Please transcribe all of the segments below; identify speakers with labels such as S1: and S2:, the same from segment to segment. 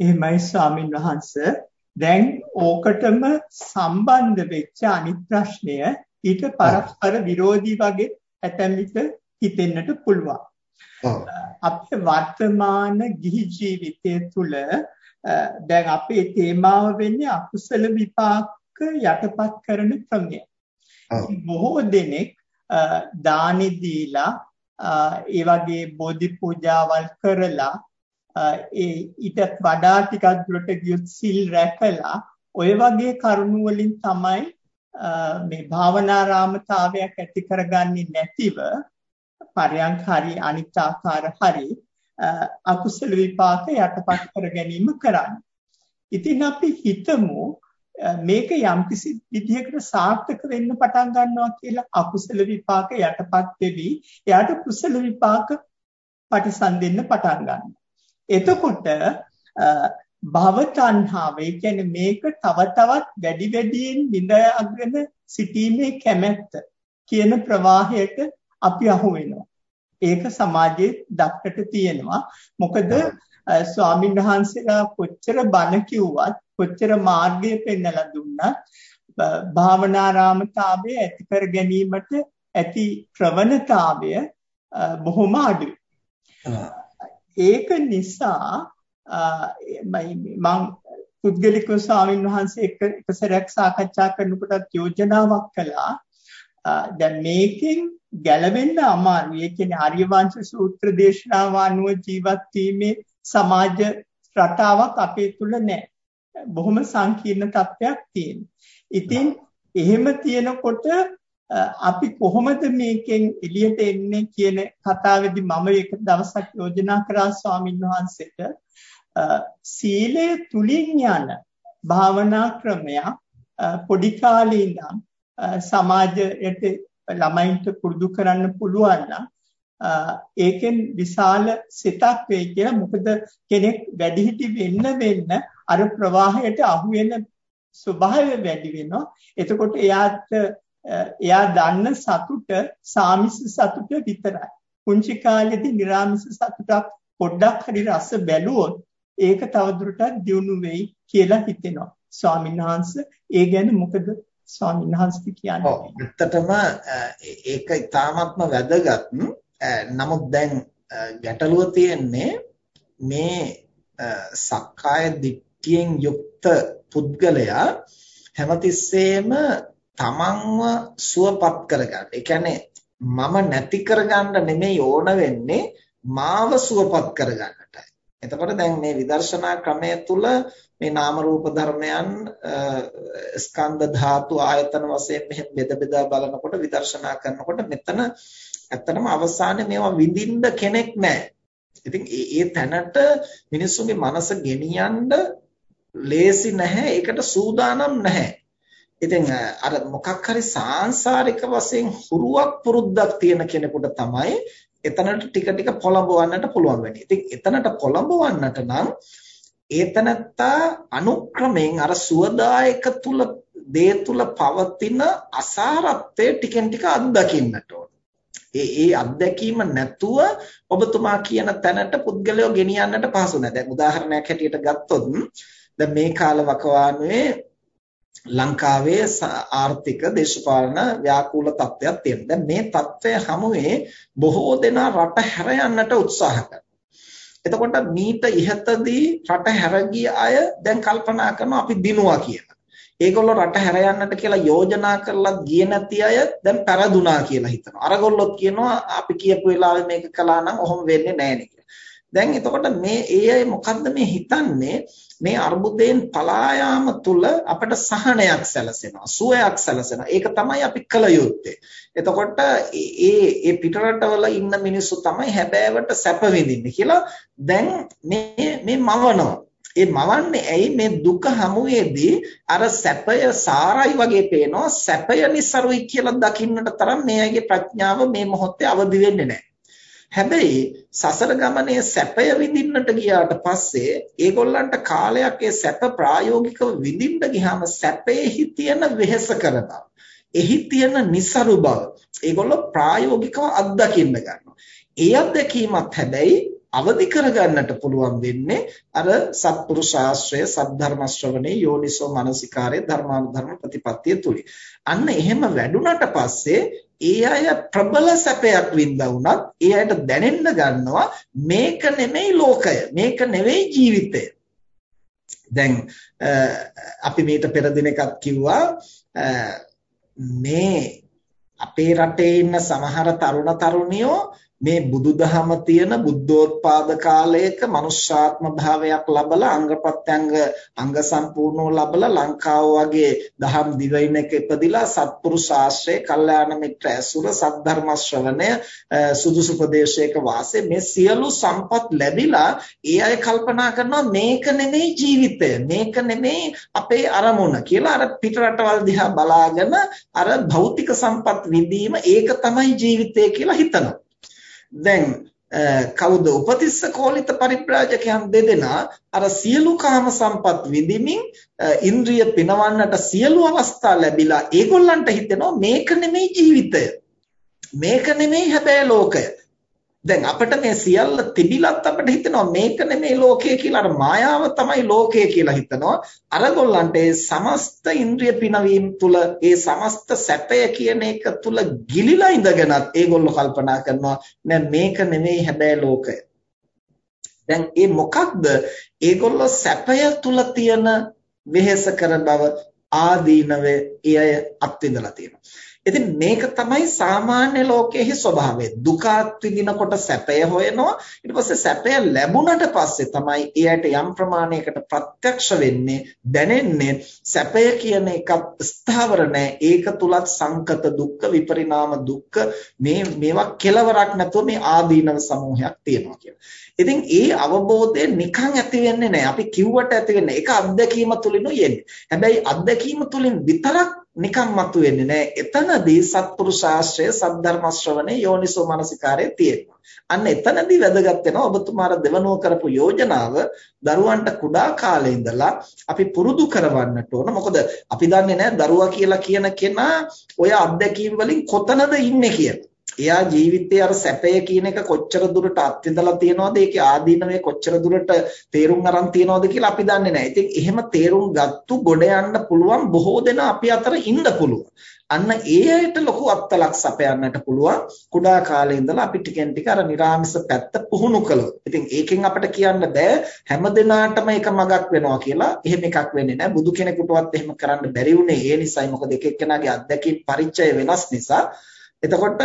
S1: එහෙමයි ස්වාමින් වහන්සේ. දැන් ඕකටම සම්බන්ධ වෙච්ච අනිත් ප්‍රශ්නය ඊට පරස්පර විරෝධී වගේ ඇතැම් විට හිතෙන්නට පුළුවන්. අපේ වර්තමාන ගිහි ජීවිතය තුළ දැන් අපේ තේමාව වෙන්නේ අකුසල විපාක යටපත් කරන ක්‍රමය. බොහෝ දෙනෙක් දානි දීලා ඒ වගේ බෝධි පූජාවල් කරලා ඒ ඊට වඩා ටිකක් දුරට ගියොත් සිල් රැකලා ඔය වගේ කරුණු වලින් තමයි මේ භාවනාරාමතාවයක් ඇති කරගන්නේ නැතිව පරයන්ක හරි අනිත් ආකාර හරි අකුසල විපාක යටපත් කර ගැනීම කරන්නේ. ඉතින් අපි හිතමු මේක යම්කිසි විදිහකට සාර්ථක වෙන්න පටන් ගන්නවා කියලා අකුසල විපාක යටපත් වෙවි එයාට කුසල විපාක පටිසන්දෙන්න පටන් ගන්නවා. එතකොට භව තණ්හාව ඒ කියන්නේ මේක තව තවත් වැඩි වැඩියෙන් විඳගෙන සිටීමේ කැමැත්ත කියන ප්‍රවාහයට අපි අහු වෙනවා. ඒක සමාජයේ දක්කට තියෙනවා. මොකද ස්වාමීන් වහන්සේලා කොච්චර බණ කිව්වත් කොච්චර මාර්ගය පෙන්වලා දුන්නත් භාවනාරාමතාවය ඇති කර ගැනීමට ඇති ප්‍රවණතාවය බොහොම අඩුයි. ඒක නිසා මම පුද්ගලිකව ස්වාමීන් වහන්සේ එක්ක එක සැරයක් සාකච්ඡා කරනකොටත් යෝජනාවක් කළා. දැන් මේකෙන් ගැලවෙන්න අමාරුයි. ඒ කියන්නේ ආර්ය වංශ සූත්‍ර දේශනාව අනුව ජීවත් වීමේ සමාජ රටාවක් අපේ තුල නැහැ. බොහොම සංකීර්ණ තත්ත්වයක් තියෙනවා. ඉතින් එහෙම තියෙනකොට අපි කොහොමද මේකෙන් එළියට එන්නේ කියන කතාවේදී මම එක දවසක් යෝජනා කරා ස්වාමින් වහන්සේට. සීලය තුලින් යන භාවනා ක්‍රමයක් පොඩි කාලේ ඉඳන් සමාජයට ළමයින්ට පුරුදු කරන්න පුළුවන් නම් ඒකෙන් විශාල සිතක් වෙයි කියලා මොකද කෙනෙක් වැඩිහිටි වෙන්න වෙන්න අර ප්‍රවාහයට අහු වෙන ස්වභාවය වැඩි වෙනවා. එතකොට එයාට එයා දන්න සතුට සාමිස සතුට විතරයි. පුංචි කාලේදී නිර්ාමිස සතුටක් පොඩ්ඩක් හරි රස බැලුවොත් ඒක තවදුරටත් දියුණු වෙයි කියලා හිතෙනවා. ස්වාමීන් වහන්සේ ඒ ගැන මොකද ස්වාමීන් වහන්සේ කියන්නේ?
S2: ඇත්තටම ඒක ඉතාමත්ම වැදගත්. නමුත් දැන් ගැටලුව තියෙන්නේ මේ සක්කාය දිට්ඨියෙන් යුක්ත පුද්ගලයා හැමතිස්සෙම තමන්ව සුවපත් කරගන්න. ඒ කියන්නේ මම නැති කරගන්න නෙමෙයි ඕන වෙන්නේ මාව සුවපත් කරගන්නටයි. එතකොට දැන් මේ විදර්ශනා ක්‍රමය තුල මේ නාම රූප ධර්මයන් ස්කන්ධ ධාතු ආයතන වශයෙන් මෙහෙම බෙද බෙදා බලනකොට විදර්ශනා කරනකොට මෙතන ඇත්තටම අවසානයේ මේවා විඳින්න කෙනෙක් නැහැ. ඉතින් ඒ තැනට මිනිස්සුගේ මනස ගෙනියන්න ලේසි නැහැ. ඒකට සූදානම් නැහැ. ඉතින් අර මොකක් හරි සාංශාරික වශයෙන් හුරුවක් පුරුද්දක් තියෙන කෙනෙකුට තමයි එතනට ටික ටික පොළඹවන්නට පුළුවන් වෙන්නේ. ඉතින් එතනට පොළඹවන්නට නම් ඒතනත්තා අනුක්‍රමයෙන් අර සුවදායක තුල දේ තුල පවතින අසාරත්වය ටිකෙන් ටික අත්දකින්නට ඕන. ඒ ඒ අත්දැකීම නැතුව ඔබතුමා කියන තැනට පුද්ගලයෝ ගෙනියන්නට පහසු නැහැ. දැන් උදාහරණයක් හැටියට ගත්තොත් දැන් මේ කාල වකවානුවේ ලංකාවේ ආර්ථික දේශපාලන ව්‍යාකූල තත්ත්වයක් තියෙනවා. දැන් මේ තත්ත්වය හමුවේ බොහෝ දෙනා රට හැර යන්නට උත්සාහ කරනවා. එතකොට මීට ඉහතදී රට හැර අය දැන් කල්පනා කරනවා අපි දිනුවා කියලා. ඒගොල්ලෝ රට හැර යන්නට කියලා යෝජනා කරලා ගියේ නැති අය දැන් පෙරදුනා කියලා හිතනවා. අරගොල්ලොත් කියනවා අපි කියපු වෙලාවේ මේක කළා නම් ඔහොම වෙන්නේ නැහැ දැන් එතකොට මේ ඒ අය මොකද්ද මේ හිතන්නේ? මේ අර්බුදයෙන් පලා යාම තුල අපට සහනයක් සැලසෙනවා සුවයක් සැලසෙනවා. ඒක තමයි අපි කල යුත්තේ. එතකොට ඒ ඒ පිටරටවල ඉන්න මිනිස්සු තමයි හැබෑවට සැප විඳින්නේ කියලා දැන් මේ මේ මවනවා. ඒ මවන්නේ ඇයි? මේ දුක හමුවේදී අර සැපය සාරයි වගේ පේනවා. සැපය નિසරුයි කියලා දකින්නට තරම් මේ අයගේ ප්‍රඥාව මේ මොහොතේ අවදි වෙන්නේ නැහැ. හැබැයි සසර ගමනේ සැපය විඳින්නට ගියාට පස්සේ ඒගොල්ලන්ට කාලයක් ඒ සැප ප්‍රායෝගිකව විඳින්න ගියාම සැපේහි තියෙන වෙහෙස කරන එහි තියෙන નિසරු බව ඒගොල්ලෝ ප්‍රායෝගිකව අත්දකින්න ගන්නවා. ඒ අත්දැකීමත් හැබැයි අවදි කරගන්නට පුළුවන් වෙන්නේ අර සත්පුරුෂ ආශ්‍රය සද්ධර්ම ශ්‍රවණේ යෝනිසෝ මනසිකාරයේ ධර්මානුධර්ම ප්‍රතිපත්තිය තුලින්. අන්න එහෙම වැඩුණට පස්සේ ඒ අය ප්‍රබල සැපයක් වින්දා වුණත් ඒ අයට දැනෙන්න ගන්නවා මේක නෙමෙයි ලෝකය මේක නෙවෙයි ජීවිතය. දැන් අපි මීට පෙර දිනකත් කිව්වා මේ අපේ රටේ ඉන්න සමහර තරුණ තරුණියෝ මේ බුදුදහම තියෙන බුද්ධෝත්පාද කාලයක මනුෂ්‍යාත්ම භාවයක් ලබලා අංග ප්‍රත්‍යංග අංග සම්පූර්ණව ලබලා ලංකාව වගේ දහම් දිවයිනක ඉපදිලා සත්පුරුෂ ආශ්‍රය, කල්යාණ මිත්‍ර ඇසුර, සද්ධර්ම ශ්‍රවණය, සුදුසු ප්‍රදේශයක වාසය මේ සියලු සම්පත් ලැබිලා ඒ අය කල්පනා කරනවා මේක නෙමෙයි ජීවිතය, මේක නෙමෙයි අපේ අරමුණ කියලා අර පිට රටවල් දිහා බලාගෙන අර භෞතික සම්පත් විඳීම ඒක තමයි ජීවිතය කියලා හිතනවා. දැන් කවුද උපතිස්ස කෝලිත පරිබ්‍රාජකයන් දෙදෙනා අර සියලු කාම සම්පත් විඳිමින් ඉන්ද්‍රිය පිනවන්නට සියලු අවස්ථා ලැබිලා ඒගොල්ලන්ට හිතෙනවා මේක නෙමෙයි ජීවිතය. මේක නෙමෙයි හැබැයි ලෝකය. දැන් අපිට මේ සියල්ල තිබිලත් අපිට හිතෙනවා මේක නෙමෙයි ලෝකය කියලා. අර මායාව තමයි ලෝකය කියලා හිතනවා. අරගොල්ලන්ට ඒ සමස්ත ඉන්ද්‍රිය පිනවීම තුල ඒ සමස්ත සැපය කියන එක තුල ගිලිලා ඉඳගෙනත් ඒගොල්ලෝ කල්පනා කරනවා නෑ මේක නෙමෙයි හැබැයි ලෝකය. දැන් ඒ මොකක්ද? ඒගොල්ලෝ සැපය තුල තියෙන වෙහෙස කර බව ආදීනවේ ඒ අය අත්විඳලා තියෙනවා. ඉතින් මේක තමයි සාමාන්‍ය ලෝකයේ ස්වභාවය. දුකත් විඳිනකොට සැපය හොයනවා. ඊට පස්සේ සැපය ලැබුණට පස්සේ තමයි එයාට යම් ප්‍රමාණයකට ප්‍රත්‍යක්ෂ වෙන්නේ, දැනෙන්නේ සැපය කියන එකත් ස්ථාවර නැහැ. ඒක තුලත් සංකත දුක්ඛ, විපරිණාම දුක්ඛ මේ මේවා කෙලවරක් නැතුව මේ ආදීනව සමූහයක් තියෙනවා කියලා. ඉතින් ඒ අවබෝධය නිකන් ඇති වෙන්නේ නැහැ. අපි කිව්වට ඇති වෙන්නේ. ඒක අත්දැකීම තුලිනුයි එන්නේ. හැබැයි අත්දැකීම තුලින් විතරක් නිකම් මතුවෙන්නේ නැහැ. එතනදී සත්පුරුෂ ආශ්‍රය සද්ධර්ම ශ්‍රවණේ යෝනිසෝ මනසිකාරයේ තියෙනවා. අන්න එතනදී වැදගත් වෙනවා ඔබතුමාර දෙවනුව කරපු යෝජනාව දරුවන්ට කුඩා කාලේ ඉඳලා අපි පුරුදු කරවන්නට ඕන. මොකද අපි දන්නේ නැහැ දරුවා කියලා කියන කෙනා ඔය අත්දැකීම් වලින් කොතනද ඉන්නේ කියලා. එයා ජීවිතයේ අර සැපය කියන එක කොච්චර දුරට අත්විඳලා තියනවද ඒකේ ආදීනවේ කොච්චර දුරට තේරුම් අරන් තියනවද කියලා අපි දන්නේ නැහැ. ඉතින් එහෙම තේරුම් ගත්තු ගොඩ යන්න පුළුවන් බොහෝ දෙනා අපි අතර ඉන්න පුළුවන්. අන්න ඒ අයට ලොකු අත්ලක් සපයන්නට පුළුවන් කුඩා කාලේ ඉඳලා අපි ටිකෙන් ටික අර නිර්ාමිස පැත්ත පුහුණු කළොත්. ඉතින් ඒකෙන් අපිට කියන්න බෑ හැම දිනාටම එක මගක් වෙනවා කියලා. එහෙම එකක් වෙන්නේ නැහැ. බුදු කෙනෙකුටවත් එහෙම කරන්න බැරි වුණේ ඒ නිසායි. මොකද එක එක්කෙනාගේ අත්දැකීම් පරිචය වෙනස් නිසා. එතකොට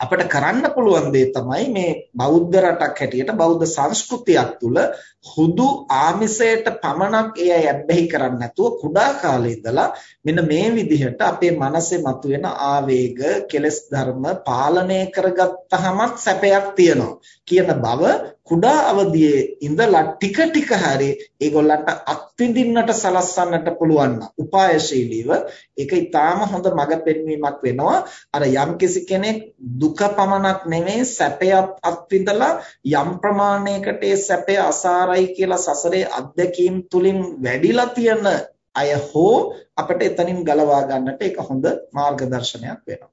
S2: අපිට කරන්න පුළුවන් දේ තමයි මේ බෞද්ධ රටක් හැටියට බෞද්ධ සංස්කෘතියක් තුළ හුදු ආමිසයට පමණක් ඒ අය ඇබ්බැහි කරන්නේ නැතුව කුඩා කාලේ ඉඳලා මෙන්න මේ විදිහට අපේ මනසේ මතුවෙන ආවේග කෙලස් ධර්ම පාලනය කරගත්තාමත් සැපයක් තියෙනවා. කියන බව කුඩා අවදියේ ඉඳලා ටික ටික හරි ඒගොල්ලන්ට අත්විඳින්නට සලස්වන්නට පුළුවන් නම් උපායශීලීව ඒක ඊටාම හොඳ මඟ පෙන්වීමක් වෙනවා. අර යම්කිසි කෙනෙක් දුක පමණක් නෙමෙයි සැපයත් අත්විඳලා යම් ප්‍රමාණයකට ඒ සැපය අසාරයි කියලා සසරේ අත්දැකීම් තුලින් වැඩිලා තියෙන අය හෝ අපිට එතනින් ගලවා ගන්නට ඒක හොඳ මාර්ගදර්ශනයක් වෙනවා.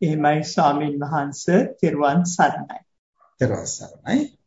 S1: එහෙමයි ස්වාමින් වහන්සේ තෙරුවන් සරණයි.
S2: තෙරුවන් සරණයි.